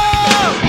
Oh!